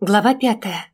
Глава пятая.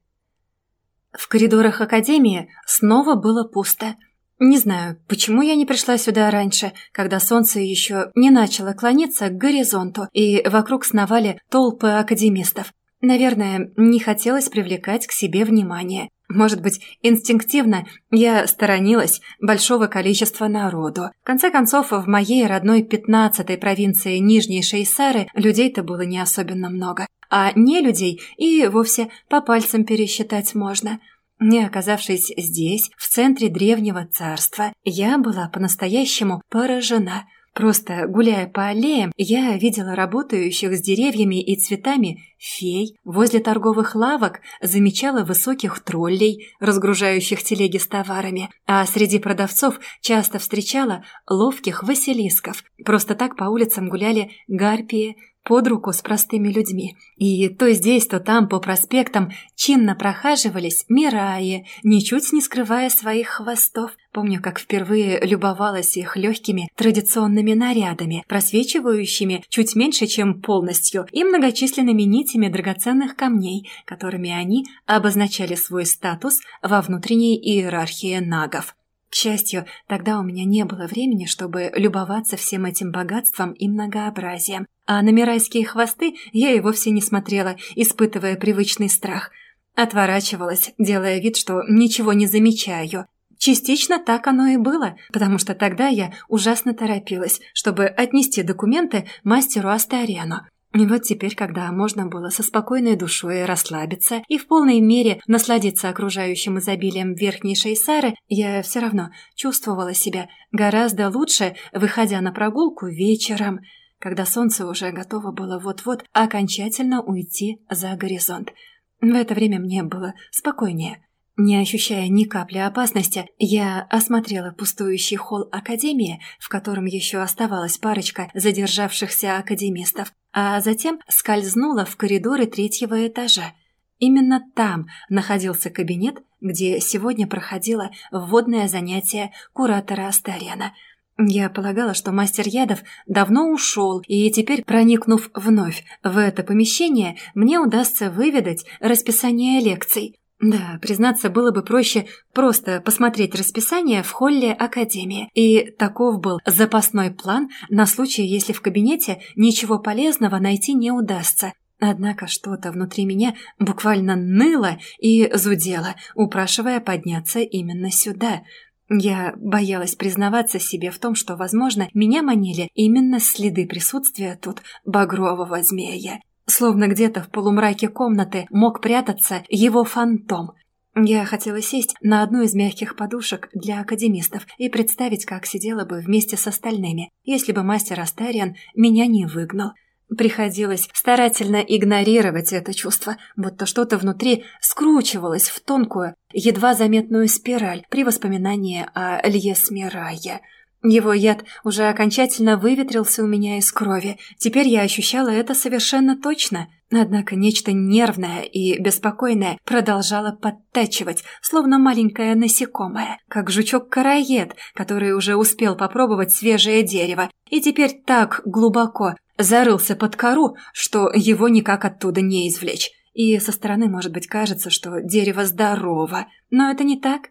В коридорах Академии снова было пусто. Не знаю, почему я не пришла сюда раньше, когда солнце еще не начало клониться к горизонту, и вокруг сновали толпы академистов. Наверное, не хотелось привлекать к себе внимание. Может быть, инстинктивно я сторонилась большого количества народу. В конце концов, в моей родной пятнадцатой провинции Нижней Шейсары людей-то было не особенно много а не людей и вовсе по пальцам пересчитать можно. Не оказавшись здесь, в центре древнего царства, я была по-настоящему поражена. Просто гуляя по аллеям, я видела работающих с деревьями и цветами фей, возле торговых лавок замечала высоких троллей, разгружающих телеги с товарами, а среди продавцов часто встречала ловких василисков. Просто так по улицам гуляли гарпии, под руку с простыми людьми. И то здесь, то там по проспектам чинно прохаживались Мираи, ничуть не скрывая своих хвостов. Помню, как впервые любовалась их легкими традиционными нарядами, просвечивающими чуть меньше, чем полностью, и многочисленными нитями драгоценных камней, которыми они обозначали свой статус во внутренней иерархии нагов. К счастью, тогда у меня не было времени, чтобы любоваться всем этим богатством и многообразием, а на мирайские хвосты я и вовсе не смотрела, испытывая привычный страх. Отворачивалась, делая вид, что ничего не замечаю. Частично так оно и было, потому что тогда я ужасно торопилась, чтобы отнести документы мастеру Астариану. И вот теперь, когда можно было со спокойной душой расслабиться и в полной мере насладиться окружающим изобилием верхней Шейсары, я все равно чувствовала себя гораздо лучше, выходя на прогулку вечером, когда солнце уже готово было вот-вот окончательно уйти за горизонт. В это время мне было спокойнее. Не ощущая ни капли опасности, я осмотрела пустующий холл Академии, в котором еще оставалась парочка задержавшихся академистов, а затем скользнула в коридоры третьего этажа. Именно там находился кабинет, где сегодня проходило вводное занятие куратора Астарена. Я полагала, что мастер ядов давно ушел, и теперь, проникнув вновь в это помещение, мне удастся выведать расписание лекций – да, признаться, было бы проще просто посмотреть расписание в холле Академии. И таков был запасной план на случай, если в кабинете ничего полезного найти не удастся. Однако что-то внутри меня буквально ныло и зудело, упрашивая подняться именно сюда. Я боялась признаваться себе в том, что, возможно, меня манили именно следы присутствия тут багрового змея. Словно где-то в полумраке комнаты мог прятаться его фантом. Я хотела сесть на одну из мягких подушек для академистов и представить, как сидела бы вместе с остальными, если бы мастер Астариан меня не выгнал. Приходилось старательно игнорировать это чувство, будто что-то внутри скручивалось в тонкую, едва заметную спираль при воспоминании о Лье Смирае – его яд уже окончательно выветрился у меня из крови. Теперь я ощущала это совершенно точно. Однако нечто нервное и беспокойное продолжало подтачивать, словно маленькое насекомое, как жучок-караед, который уже успел попробовать свежее дерево и теперь так глубоко зарылся под кору, что его никак оттуда не извлечь. И со стороны, может быть, кажется, что дерево здорово, но это не так.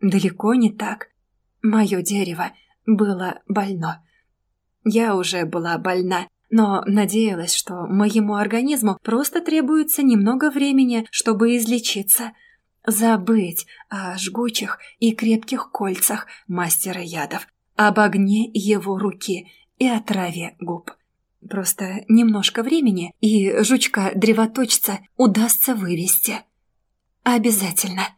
Далеко не так. Мое дерево было больно. Я уже была больна, но надеялась, что моему организму просто требуется немного времени, чтобы излечиться. Забыть о жгучих и крепких кольцах мастера ядов, об огне его руки и о траве губ. Просто немножко времени, и жучка-древоточца удастся вывести. Обязательно.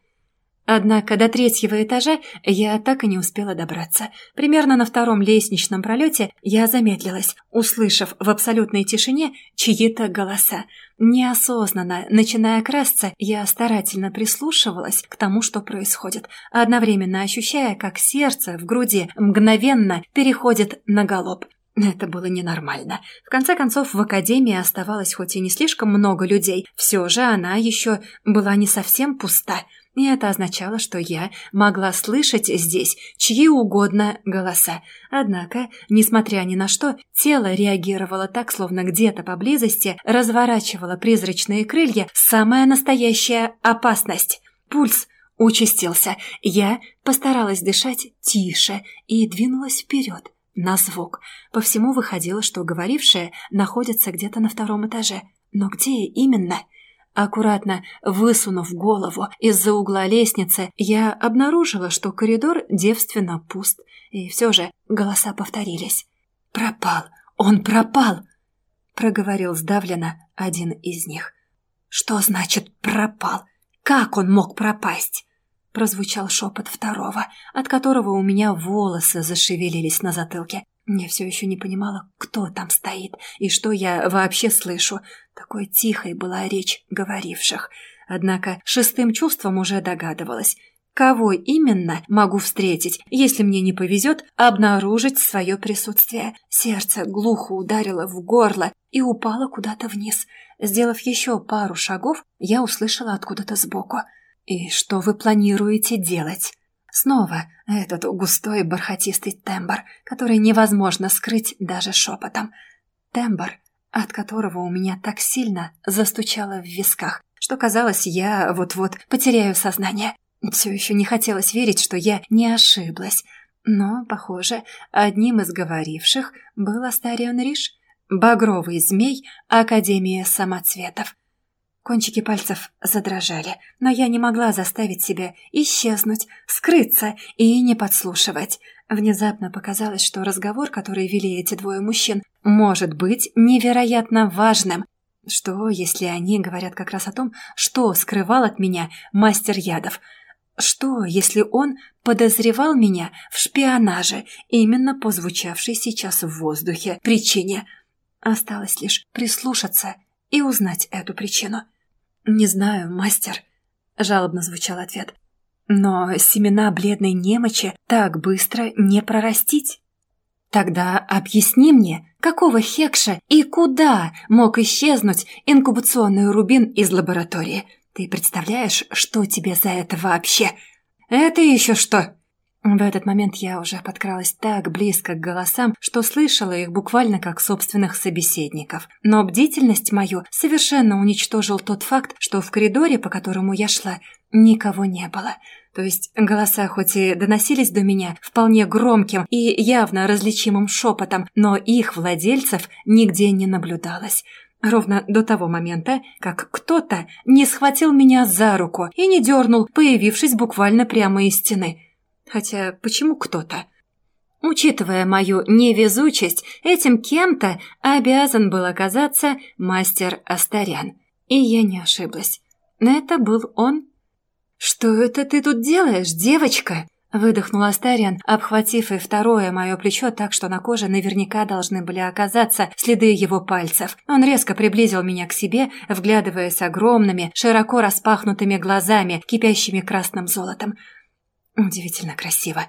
Однако до третьего этажа я так и не успела добраться. Примерно на втором лестничном пролете я замедлилась, услышав в абсолютной тишине чьи-то голоса. Неосознанно, начиная красться, я старательно прислушивалась к тому, что происходит, одновременно ощущая, как сердце в груди мгновенно переходит на галоп. Это было ненормально. В конце концов, в академии оставалось хоть и не слишком много людей, все же она еще была не совсем пуста, и это означало, что я могла слышать здесь чьи угодно голоса. Однако, несмотря ни на что, тело реагировало так, словно где-то поблизости разворачивало призрачные крылья самая настоящая опасность. Пульс участился. Я постаралась дышать тише и двинулась вперед на звук. По всему выходило, что говорившая находится где-то на втором этаже. Но где именно? Аккуратно высунув голову из-за угла лестницы, я обнаружила, что коридор девственно пуст. И все же голоса повторились. «Пропал! Он пропал!» Проговорил сдавленно один из них. «Что значит «пропал»? Как он мог пропасть?» прозвучал шепот второго, от которого у меня волосы зашевелились на затылке. Я все еще не понимала, кто там стоит и что я вообще слышу. Такой тихой была речь говоривших. Однако шестым чувством уже догадывалась. Кого именно могу встретить, если мне не повезет обнаружить свое присутствие? Сердце глухо ударило в горло и упало куда-то вниз. Сделав еще пару шагов, я услышала откуда-то сбоку — «И что вы планируете делать?» Снова этот густой бархатистый тембр, который невозможно скрыть даже шепотом. Тембр, от которого у меня так сильно застучало в висках, что казалось, я вот-вот потеряю сознание. Все еще не хотелось верить, что я не ошиблась. Но, похоже, одним из говоривших был Астарион Риш, багровый змей Академии самоцветов. Кончики пальцев задрожали, но я не могла заставить себя исчезнуть, скрыться и не подслушивать. Внезапно показалось, что разговор, который вели эти двое мужчин, может быть невероятно важным. Что, если они говорят как раз о том, что скрывал от меня мастер ядов? Что, если он подозревал меня в шпионаже, именно по звучавшей сейчас в воздухе причине? Осталось лишь прислушаться и узнать эту причину. «Не знаю, мастер», — жалобно звучал ответ. «Но семена бледной немочи так быстро не прорастить». «Тогда объясни мне, какого хекша и куда мог исчезнуть инкубационный рубин из лаборатории? Ты представляешь, что тебе за это вообще?» «Это еще что?» В этот момент я уже подкралась так близко к голосам, что слышала их буквально как собственных собеседников. Но бдительность мою совершенно уничтожил тот факт, что в коридоре, по которому я шла, никого не было. То есть голоса хоть и доносились до меня вполне громким и явно различимым шепотом, но их владельцев нигде не наблюдалось. Ровно до того момента, как кто-то не схватил меня за руку и не дернул, появившись буквально прямо из стены – Хотя почему кто-то? Учитывая мою невезучесть, этим кем-то обязан был оказаться мастер Астарян. И я не ошиблась. Это был он. «Что это ты тут делаешь, девочка?» Выдохнул Астариан, обхватив и второе мое плечо так, что на коже наверняка должны были оказаться следы его пальцев. Он резко приблизил меня к себе, вглядываясь огромными, широко распахнутыми глазами, кипящими красным золотом. Удивительно красиво.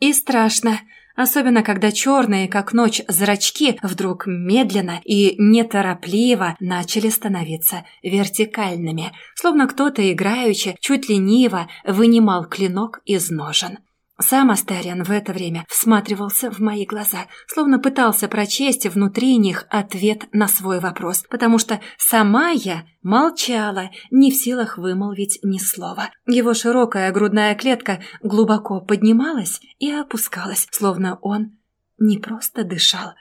И страшно, особенно когда черные, как ночь, зрачки вдруг медленно и неторопливо начали становиться вертикальными, словно кто-то играючи, чуть лениво вынимал клинок из ножен. Сам Астариан в это время всматривался в мои глаза, словно пытался прочесть внутри них ответ на свой вопрос, потому что сама я молчала, не в силах вымолвить ни слова. Его широкая грудная клетка глубоко поднималась и опускалась, словно он не просто дышал,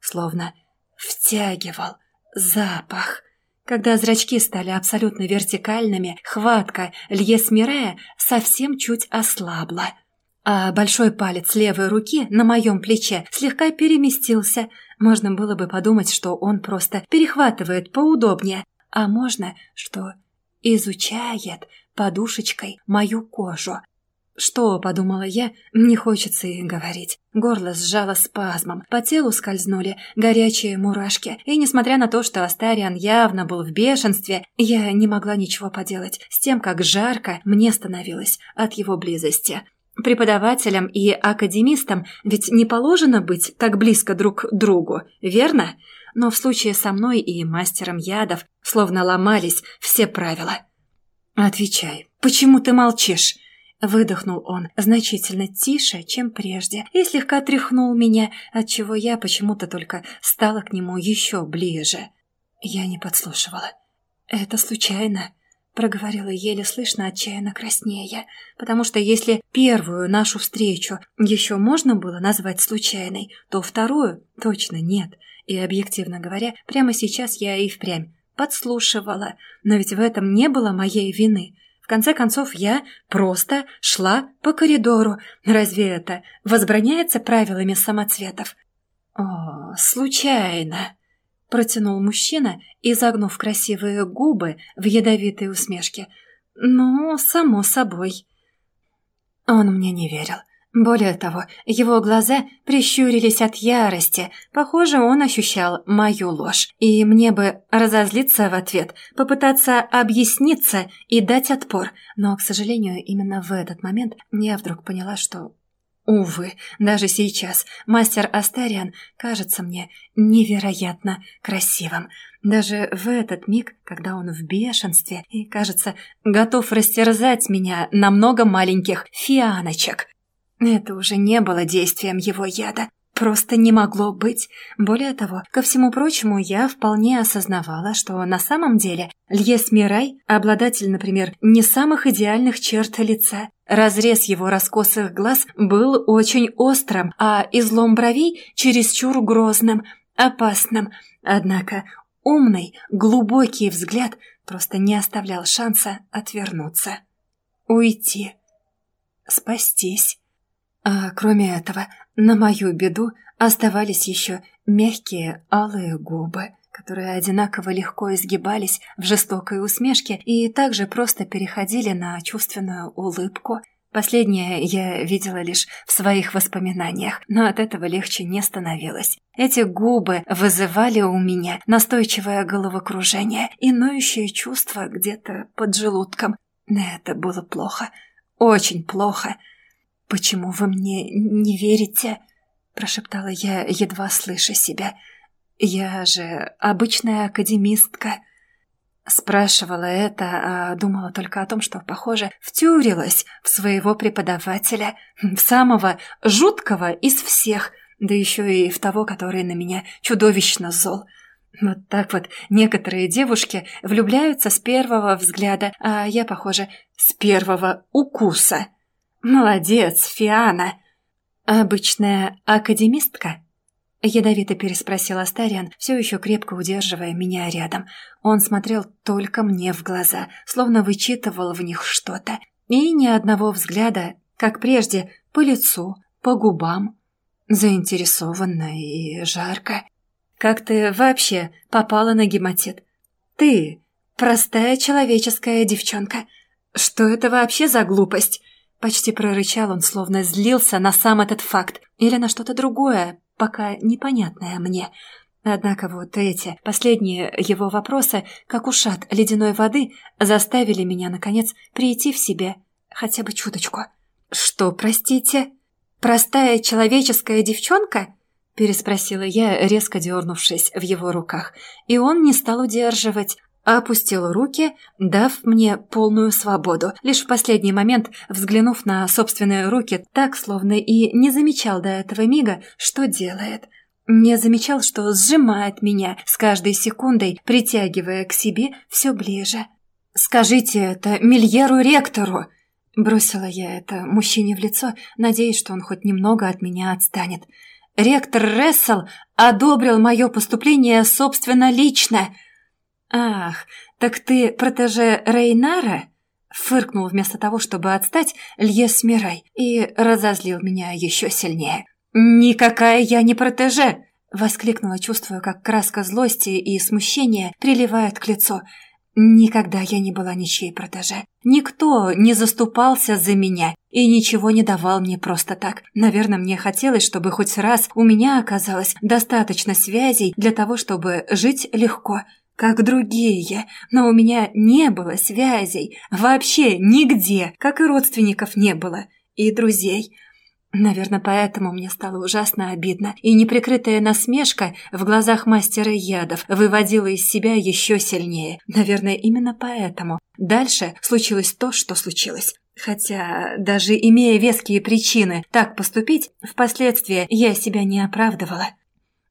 словно втягивал запах. Когда зрачки стали абсолютно вертикальными, хватка Льес Мирея совсем чуть ослабла – а большой палец левой руки на моем плече слегка переместился. Можно было бы подумать, что он просто перехватывает поудобнее, а можно, что изучает подушечкой мою кожу. Что, подумала я, не хочется и говорить. Горло сжало спазмом, по телу скользнули горячие мурашки, и несмотря на то, что Астариан явно был в бешенстве, я не могла ничего поделать с тем, как жарко мне становилось от его близости. Преподавателям и академистам ведь не положено быть так близко друг к другу, верно? Но в случае со мной и мастером ядов словно ломались все правила. «Отвечай, почему ты молчишь?» Выдохнул он значительно тише, чем прежде, и слегка тряхнул меня, отчего я почему-то только стала к нему еще ближе. Я не подслушивала. «Это случайно», — проговорила еле слышно, отчаянно краснея, потому что если первую нашу встречу еще можно было назвать случайной, то вторую точно нет. И, объективно говоря, прямо сейчас я и впрямь подслушивала, но ведь в этом не было моей вины. В конце концов, я просто шла по коридору. Разве это возбраняется правилами самоцветов? О, случайно. Протянул мужчина, изогнув красивые губы в ядовитой усмешке. «Ну, само собой». Он мне не верил. Более того, его глаза прищурились от ярости. Похоже, он ощущал мою ложь. И мне бы разозлиться в ответ, попытаться объясниться и дать отпор. Но, к сожалению, именно в этот момент я вдруг поняла, что Увы, даже сейчас мастер Астариан кажется мне невероятно красивым. Даже в этот миг, когда он в бешенстве и, кажется, готов растерзать меня на много маленьких фианочек. Это уже не было действием его яда. Просто не могло быть. Более того, ко всему прочему, я вполне осознавала, что на самом деле Льес Мирай, обладатель, например, не самых идеальных черт лица, разрез его раскосых глаз был очень острым, а излом бровей чересчур грозным, опасным. Однако умный, глубокий взгляд просто не оставлял шанса отвернуться. Уйти. Спастись. А кроме этого, на мою беду оставались еще мягкие алые губы, которые одинаково легко изгибались в жестокой усмешке и также просто переходили на чувственную улыбку. Последнее я видела лишь в своих воспоминаниях, но от этого легче не становилось. Эти губы вызывали у меня настойчивое головокружение и ноющее чувство где-то под желудком. Это было плохо, очень плохо. «Почему вы мне не верите?» – прошептала я, едва слыша себя. «Я же обычная академистка». Спрашивала это, а думала только о том, что, похоже, втюрилась в своего преподавателя, в самого жуткого из всех, да еще и в того, который на меня чудовищно зол. Вот так вот некоторые девушки влюбляются с первого взгляда, а я, похоже, с первого укуса. «Молодец, Фиана!» «Обычная академистка?» Ядовито переспросил Астариан, все еще крепко удерживая меня рядом. Он смотрел только мне в глаза, словно вычитывал в них что-то. И ни одного взгляда, как прежде, по лицу, по губам. Заинтересованно и жарко. «Как ты вообще попала на гематит? Ты, простая человеческая девчонка. Что это вообще за глупость?» Почти прорычал он, словно злился на сам этот факт или на что-то другое, пока непонятное мне. Однако вот эти последние его вопросы, как ушат ледяной воды, заставили меня, наконец, прийти в себе хотя бы чуточку. «Что, простите? Простая человеческая девчонка?» переспросила я, резко дернувшись в его руках, и он не стал удерживать, опустил руки, дав мне полную свободу, лишь в последний момент взглянув на собственные руки так, словно и не замечал до этого мига, что делает. Не замечал, что сжимает меня с каждой секундой, притягивая к себе все ближе. «Скажите это Мильеру-ректору!» Бросила я это мужчине в лицо, надеясь, что он хоть немного от меня отстанет. «Ректор Рессел одобрил мое поступление собственно лично!» «Ах, так ты протеже Рейнара?» Фыркнул вместо того, чтобы отстать, Льес Мирай и разозлил меня еще сильнее. «Никакая я не протеже!» Воскликнула, чувствуя, как краска злости и смущения приливает к лицу. Никогда я не была ничьей протеже. Никто не заступался за меня и ничего не давал мне просто так. Наверное, мне хотелось, чтобы хоть раз у меня оказалось достаточно связей для того, чтобы жить легко – как другие, но у меня не было связей, вообще нигде, как и родственников не было. и друзей. Наверное, поэтому мне стало ужасно обидно, и неприкрытая насмешка в глазах мастера ядов выводила из себя еще сильнее. Наверное, именно поэтому. Дальше случилось то, что случилось. Хотя, даже имея веские причины так поступить, впоследствии я себя не оправдывала.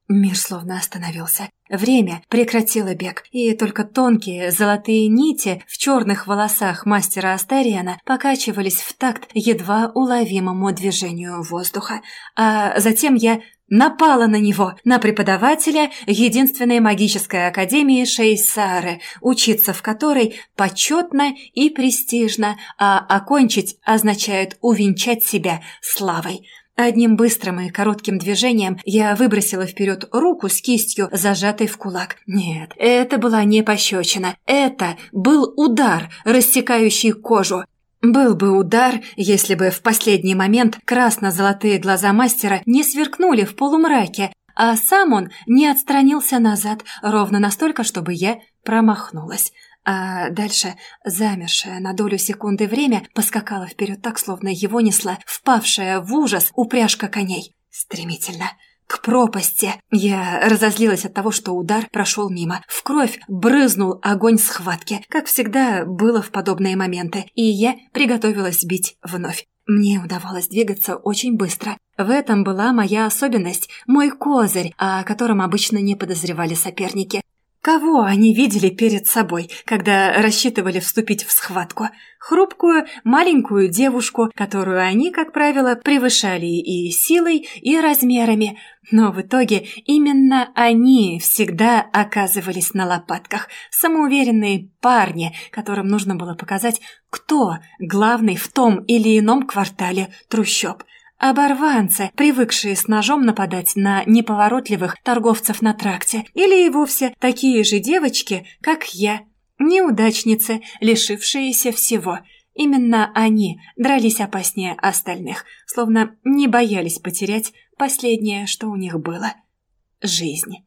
Мир словно остановился. Время прекратило бег, и только тонкие золотые нити в черных волосах мастера Астариана покачивались в такт едва уловимому движению воздуха. А затем я напала на него, на преподавателя единственной магической академии Шейсары, учиться в которой почетно и престижно, а окончить означает увенчать себя славой. Одним быстрым и коротким движением я выбросила вперед руку с кистью, зажатой в кулак. Нет, это была не пощечина. Это был удар, рассекающий кожу. Был бы удар, если бы в последний момент красно-золотые глаза мастера не сверкнули в полумраке, а сам он не отстранился назад ровно настолько, чтобы я промахнулась а дальше замершее на долю секунды время поскакало вперед так, словно его несла впавшая в ужас упряжка коней. Стремительно. К пропасти. Я разозлилась от того, что удар прошел мимо. В кровь брызнул огонь схватки, как всегда было в подобные моменты, и я приготовилась бить вновь. Мне удавалось двигаться очень быстро. В этом была моя особенность, мой козырь, о котором обычно не подозревали соперники. Кого они видели перед собой, когда рассчитывали вступить в схватку? Хрупкую, маленькую девушку, которую они, как правило, превышали и силой, и размерами. Но в итоге именно они всегда оказывались на лопатках. Самоуверенные парни, которым нужно было показать, кто главный в том или ином квартале трущоб – Оборванцы, привыкшие с ножом нападать на неповоротливых торговцев на тракте, или и вовсе такие же девочки, как я, неудачницы, лишившиеся всего. Именно они дрались опаснее остальных, словно не боялись потерять последнее, что у них было – жизнь.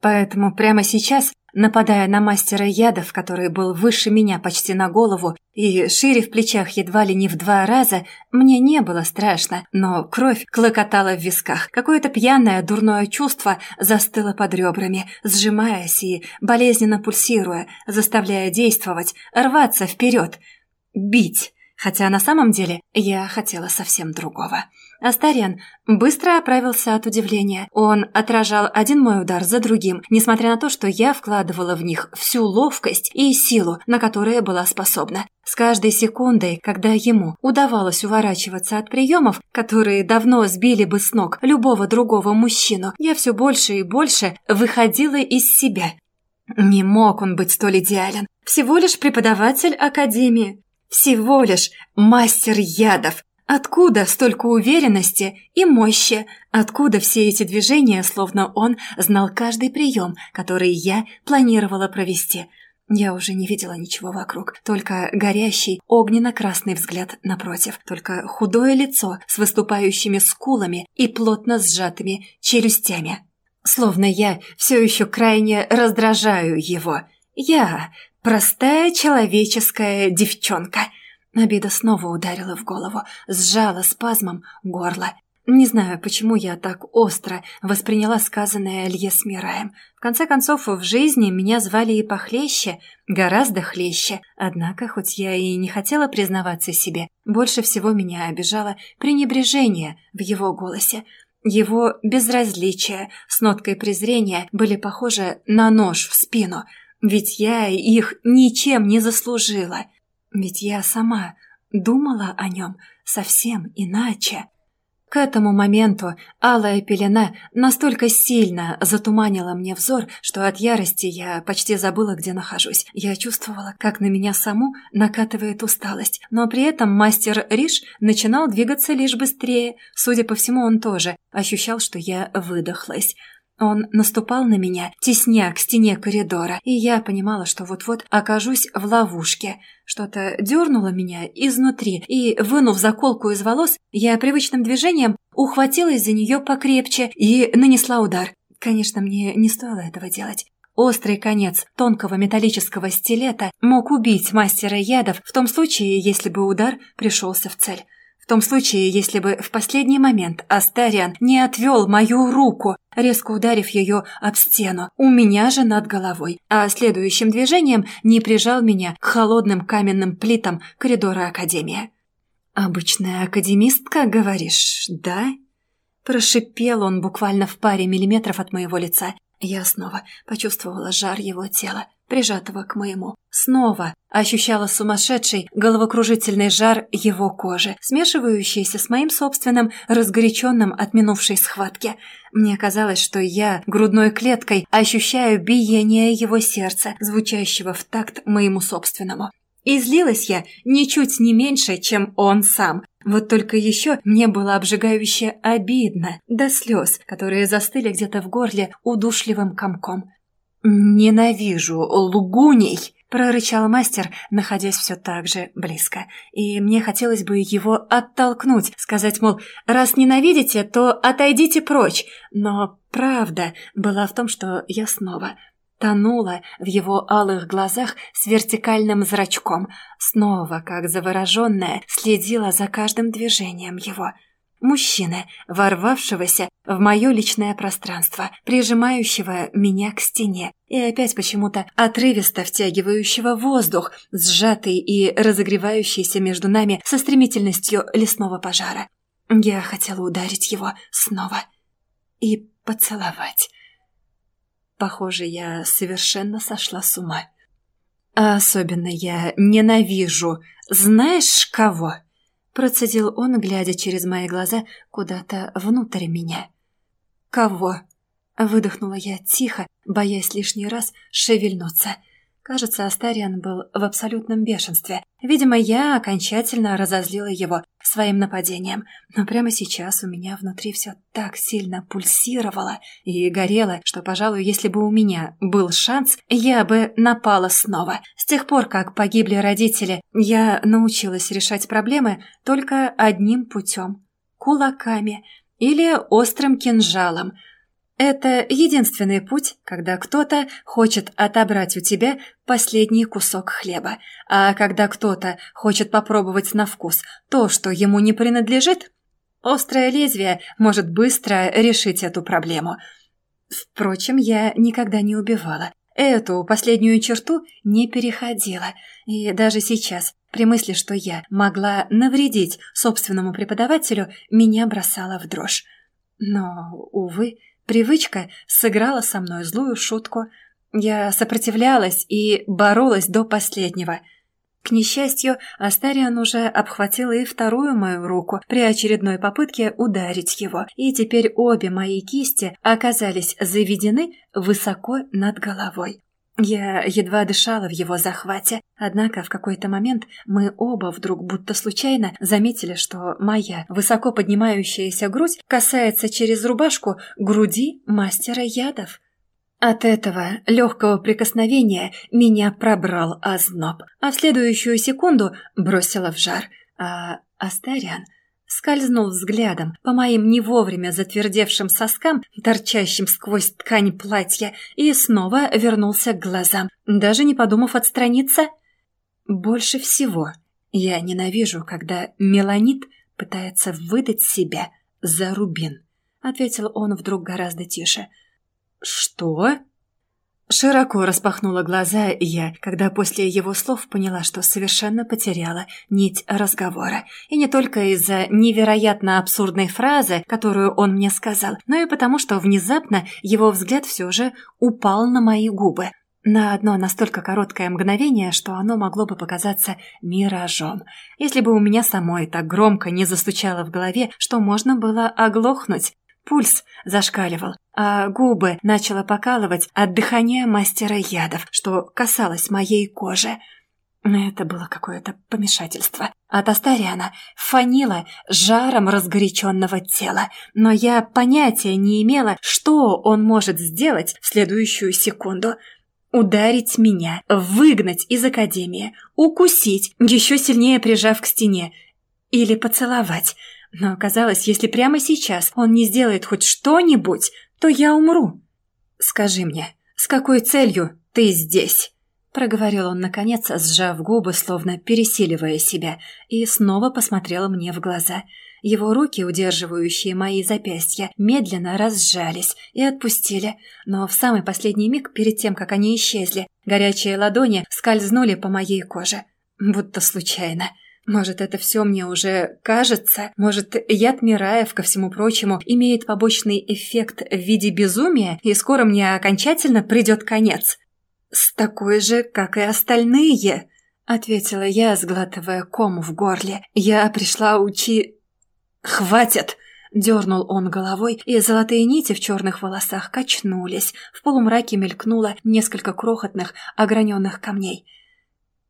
Поэтому прямо сейчас нападая на мастера ядов, который был выше меня почти на голову и шире в плечах едва ли не в два раза, мне не было страшно, но кровь клокотала в висках. Какое-то пьяное, дурное чувство застыло под ребрами, сжимаясь и болезненно пульсируя, заставляя действовать, рваться вперед, бить. Хотя на самом деле я хотела совсем другого. Астариан быстро оправился от удивления. Он отражал один мой удар за другим, несмотря на то, что я вкладывала в них всю ловкость и силу, на которые была способна. С каждой секундой, когда ему удавалось уворачиваться от приемов, которые давно сбили бы с ног любого другого мужчину, я все больше и больше выходила из себя. Не мог он быть столь идеален. Всего лишь преподаватель академии. Всего лишь мастер ядов. Откуда столько уверенности и мощи? Откуда все эти движения, словно он знал каждый прием, который я планировала провести? Я уже не видела ничего вокруг, только горящий огненно-красный взгляд напротив, только худое лицо с выступающими скулами и плотно сжатыми челюстями. Словно я все еще крайне раздражаю его. Я простая человеческая девчонка — Обида снова ударила в голову, сжала спазмом горло. Не знаю, почему я так остро восприняла сказанное Илье с. В конце концов, в жизни меня звали и похлеще, гораздо хлеще. Однако, хоть я и не хотела признаваться себе, больше всего меня обижало пренебрежение в его голосе. Его безразличие с ноткой презрения были похожи на нож в спину, ведь я их ничем не заслужила. Ведь я сама думала о нем совсем иначе. К этому моменту алая пелена настолько сильно затуманила мне взор, что от ярости я почти забыла, где нахожусь. Я чувствовала, как на меня саму накатывает усталость, но при этом мастер Риш начинал двигаться лишь быстрее. Судя по всему, он тоже ощущал, что я выдохлась. Он наступал на меня, тесня к стене коридора, и я понимала, что вот-вот окажусь в ловушке. Что-то дернуло меня изнутри, и, вынув заколку из волос, я привычным движением ухватилась за нее покрепче и нанесла удар. Конечно, мне не стоило этого делать. Острый конец тонкого металлического стилета мог убить мастера ядов в том случае, если бы удар пришелся в цель В том случае, если бы в последний момент Астариан не отвел мою руку, резко ударив ее об стену, у меня же над головой, а следующим движением не прижал меня к холодным каменным плитам коридора Академии. «Обычная академистка, говоришь, да?» Прошипел он буквально в паре миллиметров от моего лица. Я снова почувствовала жар его тела, прижатого к моему. Снова ощущала сумасшедший головокружительный жар его кожи, смешивающийся с моим собственным, разгоряченным от минувшей схватки. Мне казалось, что я грудной клеткой ощущаю биение его сердца, звучащего в такт моему собственному. И злилась я ничуть не меньше, чем он сам. Вот только еще мне было обжигающе обидно, до слез, которые застыли где-то в горле удушливым комком. «Ненавижу лгуней!» — прорычал мастер, находясь все так же близко. И мне хотелось бы его оттолкнуть, сказать, мол, раз ненавидите, то отойдите прочь. Но правда была в том, что я снова тонула в его алых глазах с вертикальным зрачком, снова, как завороженная, следила за каждым движением его. Мужчины, ворвавшегося в мое личное пространство, прижимающего меня к стене и опять почему-то отрывисто втягивающего воздух, сжатый и разогревающийся между нами со стремительностью лесного пожара. Я хотела ударить его снова и поцеловать. Похоже, я совершенно сошла с ума. А особенно я ненавижу, знаешь кого? Процедил он, глядя через мои глаза куда-то внутрь меня. Кого? Выдохнула я тихо, боясь лишний раз шевельнуться. Кажется, Астариан был в абсолютном бешенстве. Видимо, я окончательно разозлила его своим нападением. Но прямо сейчас у меня внутри все так сильно пульсировало и горело, что, пожалуй, если бы у меня был шанс, я бы напала снова. С тех пор, как погибли родители, я научилась решать проблемы только одним путем – кулаками или острым кинжалом – это единственный путь, когда кто-то хочет отобрать у тебя последний кусок хлеба, а когда кто-то хочет попробовать на вкус то, что ему не принадлежит, острое лезвие может быстро решить эту проблему. Впрочем, я никогда не убивала. Эту последнюю черту не переходила, и даже сейчас, при мысли, что я могла навредить собственному преподавателю, меня бросала в дрожь. Но, увы, Привычка сыграла со мной злую шутку. Я сопротивлялась и боролась до последнего. К несчастью, Астариан уже обхватила и вторую мою руку при очередной попытке ударить его, и теперь обе мои кисти оказались заведены высоко над головой. Я едва дышала в его захвате, однако в какой-то момент мы оба вдруг будто случайно заметили, что моя высоко поднимающаяся грудь касается через рубашку груди мастера ядов. От этого легкого прикосновения меня пробрал озноб, а в следующую секунду бросила в жар, а Астариан скользнул взглядом по моим не вовремя затвердевшим соскам, торчащим сквозь ткань платья, и снова вернулся к глазам, даже не подумав отстраниться. Больше всего я ненавижу, когда меланит пытается выдать себя за рубин, ответил он вдруг гораздо тише. Что? Широко распахнула глаза я, когда после его слов поняла, что совершенно потеряла нить разговора. И не только из-за невероятно абсурдной фразы, которую он мне сказал, но и потому, что внезапно его взгляд все же упал на мои губы. На одно настолько короткое мгновение, что оно могло бы показаться миражом. Если бы у меня самой так громко не застучало в голове, что можно было оглохнуть. Пульс зашкаливал, а губы начало покалывать от дыхания мастера ядов, что касалось моей кожи. Это было какое-то помешательство. От Астариана фанило жаром разгоряченного тела, но я понятия не имела, что он может сделать в следующую секунду. Ударить меня, выгнать из академии, укусить, еще сильнее прижав к стене, или поцеловать – но оказалось, если прямо сейчас он не сделает хоть что-нибудь, то я умру. Скажи мне, с какой целью ты здесь? проговорил он наконец, сжав губы, словно пересиливая себя, и снова посмотрел мне в глаза. Его руки, удерживающие мои запястья, медленно разжались и отпустили, но в самый последний миг, перед тем, как они исчезли, горячие ладони скользнули по моей коже, будто случайно. Может, это все мне уже кажется? Может, яд Мираев, ко всему прочему, имеет побочный эффект в виде безумия, и скоро мне окончательно придет конец? «С такой же, как и остальные», — ответила я, сглатывая ком в горле. «Я пришла учи...» «Хватит!» — дернул он головой, и золотые нити в черных волосах качнулись. В полумраке мелькнуло несколько крохотных, ограненных камней.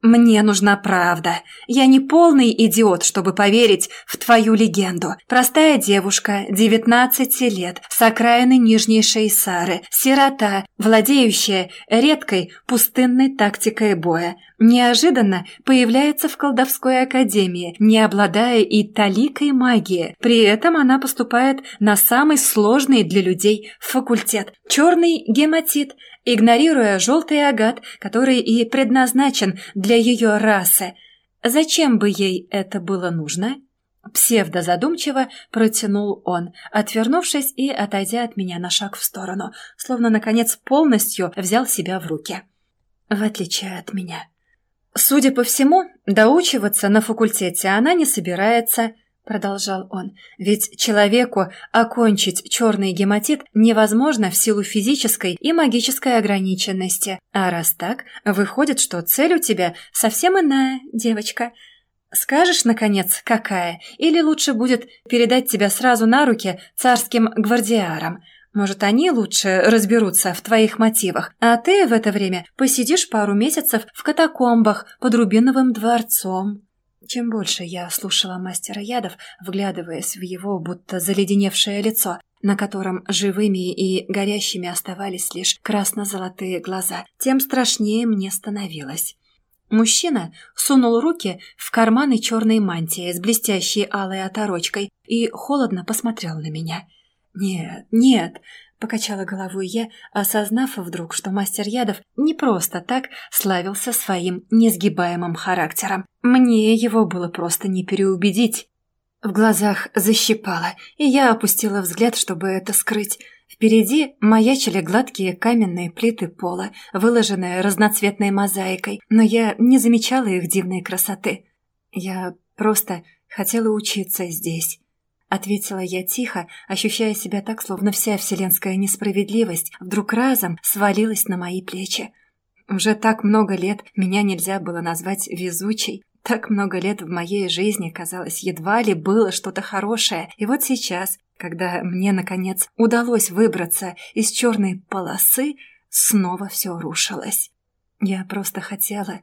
«Мне нужна правда. Я не полный идиот, чтобы поверить в твою легенду. Простая девушка, 19 лет, с окраины Нижней Шейсары, сирота, владеющая редкой пустынной тактикой боя. Неожиданно появляется в колдовской академии, не обладая и таликой магии. При этом она поступает на самый сложный для людей факультет – черный гематит – игнорируя желтый агат, который и предназначен для ее расы. Зачем бы ей это было нужно? Псевдозадумчиво протянул он, отвернувшись и отойдя от меня на шаг в сторону, словно, наконец, полностью взял себя в руки. В отличие от меня. Судя по всему, доучиваться на факультете она не собирается, продолжал он, ведь человеку окончить черный гематит невозможно в силу физической и магической ограниченности. А раз так, выходит, что цель у тебя совсем иная, девочка. Скажешь, наконец, какая? Или лучше будет передать тебя сразу на руки царским гвардиарам? Может, они лучше разберутся в твоих мотивах, а ты в это время посидишь пару месяцев в катакомбах под Рубиновым дворцом. Чем больше я слушала мастера ядов, вглядываясь в его будто заледеневшее лицо, на котором живыми и горящими оставались лишь красно-золотые глаза, тем страшнее мне становилось. Мужчина сунул руки в карманы черной мантии с блестящей алой оторочкой и холодно посмотрел на меня. «Нет, нет, Покачала головой я, осознав вдруг, что мастер ядов не просто так славился своим несгибаемым характером. Мне его было просто не переубедить. В глазах защипало, и я опустила взгляд, чтобы это скрыть. Впереди маячили гладкие каменные плиты пола, выложенные разноцветной мозаикой, но я не замечала их дивной красоты. Я просто хотела учиться здесь. — ответила я тихо, ощущая себя так, словно вся вселенская несправедливость вдруг разом свалилась на мои плечи. Уже так много лет меня нельзя было назвать везучей. Так много лет в моей жизни, казалось, едва ли было что-то хорошее. И вот сейчас, когда мне, наконец, удалось выбраться из черной полосы, снова все рушилось. Я просто хотела...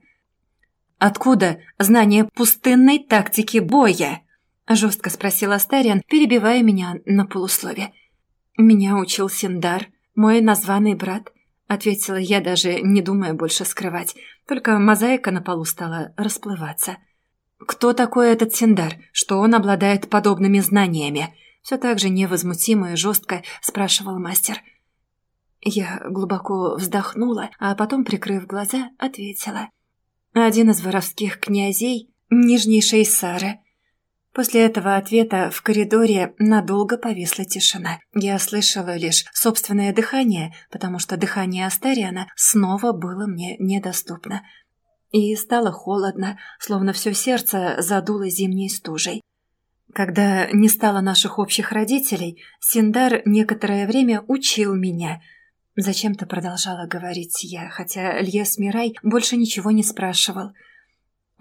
«Откуда знание пустынной тактики боя?» — жестко спросил Астариан, перебивая меня на полуслове. «Меня учил Синдар, мой названный брат», — ответила я, даже не думая больше скрывать. Только мозаика на полу стала расплываться. «Кто такой этот Синдар? Что он обладает подобными знаниями?» Все так же невозмутимо и жестко спрашивал мастер. Я глубоко вздохнула, а потом, прикрыв глаза, ответила. «Один из воровских князей Нижнейшей Сары». После этого ответа в коридоре надолго повисла тишина. Я слышала лишь собственное дыхание, потому что дыхание Астариана снова было мне недоступно. И стало холодно, словно все сердце задуло зимней стужей. Когда не стало наших общих родителей, Синдар некоторое время учил меня. Зачем-то продолжала говорить я, хотя Льес Мирай больше ничего не спрашивал –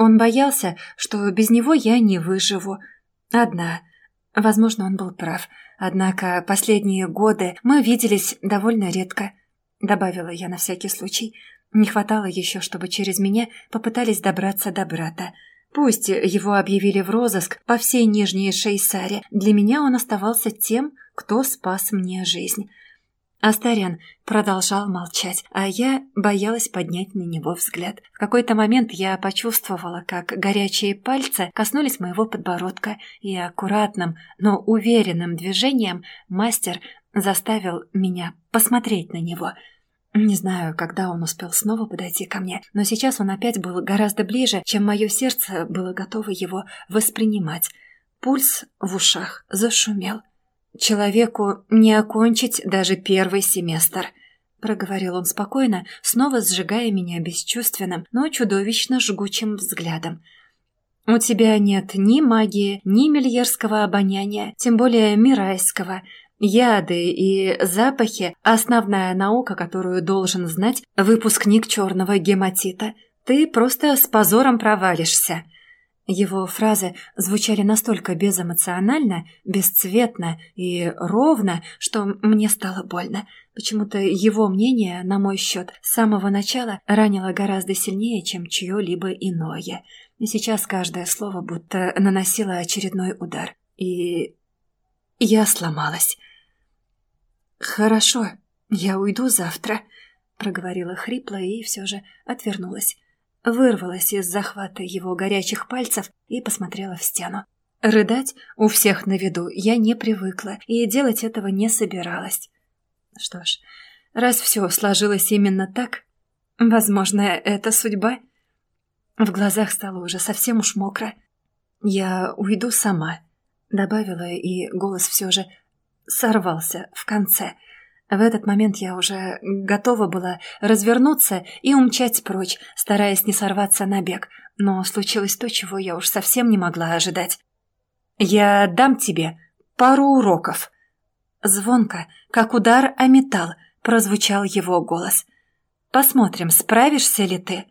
он боялся, что без него я не выживу. Одна. Возможно, он был прав. Однако последние годы мы виделись довольно редко, добавила я на всякий случай. Не хватало еще, чтобы через меня попытались добраться до брата. Пусть его объявили в розыск по всей Нижней Шейсаре, для меня он оставался тем, кто спас мне жизнь. Астарян продолжал молчать, а я боялась поднять на него взгляд. В какой-то момент я почувствовала, как горячие пальцы коснулись моего подбородка, и аккуратным, но уверенным движением мастер заставил меня посмотреть на него. Не знаю, когда он успел снова подойти ко мне, но сейчас он опять был гораздо ближе, чем мое сердце было готово его воспринимать. Пульс в ушах зашумел. «Человеку не окончить даже первый семестр», — проговорил он спокойно, снова сжигая меня бесчувственным, но чудовищно жгучим взглядом. «У тебя нет ни магии, ни мильерского обоняния, тем более мирайского, Яды и запахи – основная наука, которую должен знать выпускник черного гематита. Ты просто с позором провалишься. Его фразы звучали настолько безэмоционально, бесцветно и ровно, что мне стало больно. Почему-то его мнение на мой счет с самого начала ранило гораздо сильнее, чем чье-либо иное. И сейчас каждое слово будто наносило очередной удар. И я сломалась. «Хорошо, я уйду завтра», — проговорила хрипло и все же отвернулась. Вырвалась из захвата его горячих пальцев и посмотрела в стену. Рыдать у всех на виду я не привыкла и делать этого не собиралась. Что ж, раз все сложилось именно так, возможно, это судьба. В глазах стало уже совсем уж мокро. «Я уйду сама», — добавила, и голос все же сорвался в конце. В этот момент я уже готова была развернуться и умчать прочь, стараясь не сорваться на бег. Но случилось то, чего я уж совсем не могла ожидать. «Я дам тебе пару уроков». Звонко, как удар о металл, прозвучал его голос. «Посмотрим, справишься ли ты?»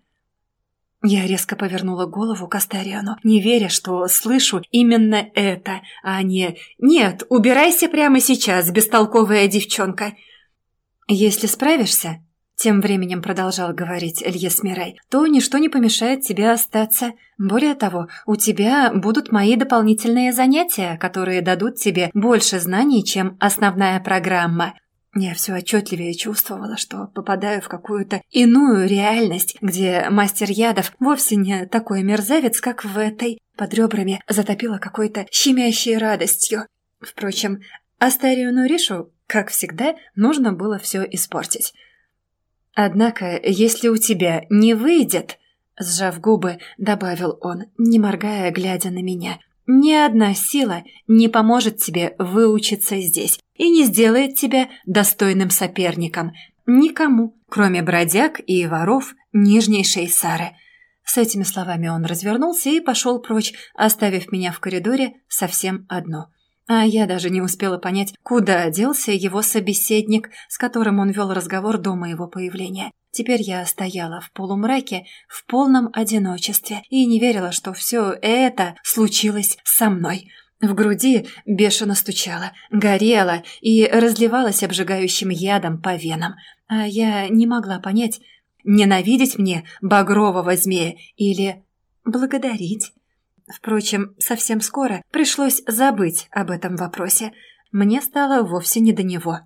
Я резко повернула голову к Астариану, не веря, что слышу именно это, а не «Нет, убирайся прямо сейчас, бестолковая девчонка!» «Если справишься», — тем временем продолжал говорить Эльес Мирай, «то ничто не помешает тебе остаться. Более того, у тебя будут мои дополнительные занятия, которые дадут тебе больше знаний, чем основная программа. Я все отчетливее чувствовала, что попадаю в какую-то иную реальность, где мастер ядов вовсе не такой мерзавец, как в этой. Под ребрами затопило какой-то щемящей радостью. Впрочем, Астарию Нуришу, как всегда, нужно было все испортить. «Однако, если у тебя не выйдет...» Сжав губы, добавил он, не моргая, глядя на меня – ни одна сила не поможет тебе выучиться здесь и не сделает тебя достойным соперником. Никому, кроме бродяг и воров Нижней Шейсары. С этими словами он развернулся и пошел прочь, оставив меня в коридоре совсем одно. А я даже не успела понять, куда делся его собеседник, с которым он вел разговор до моего появления. Теперь я стояла в полумраке, в полном одиночестве, и не верила, что все это случилось со мной. В груди бешено стучало, горело и разливалось обжигающим ядом по венам. А я не могла понять, ненавидеть мне багрового змея или благодарить. Впрочем, совсем скоро пришлось забыть об этом вопросе. Мне стало вовсе не до него.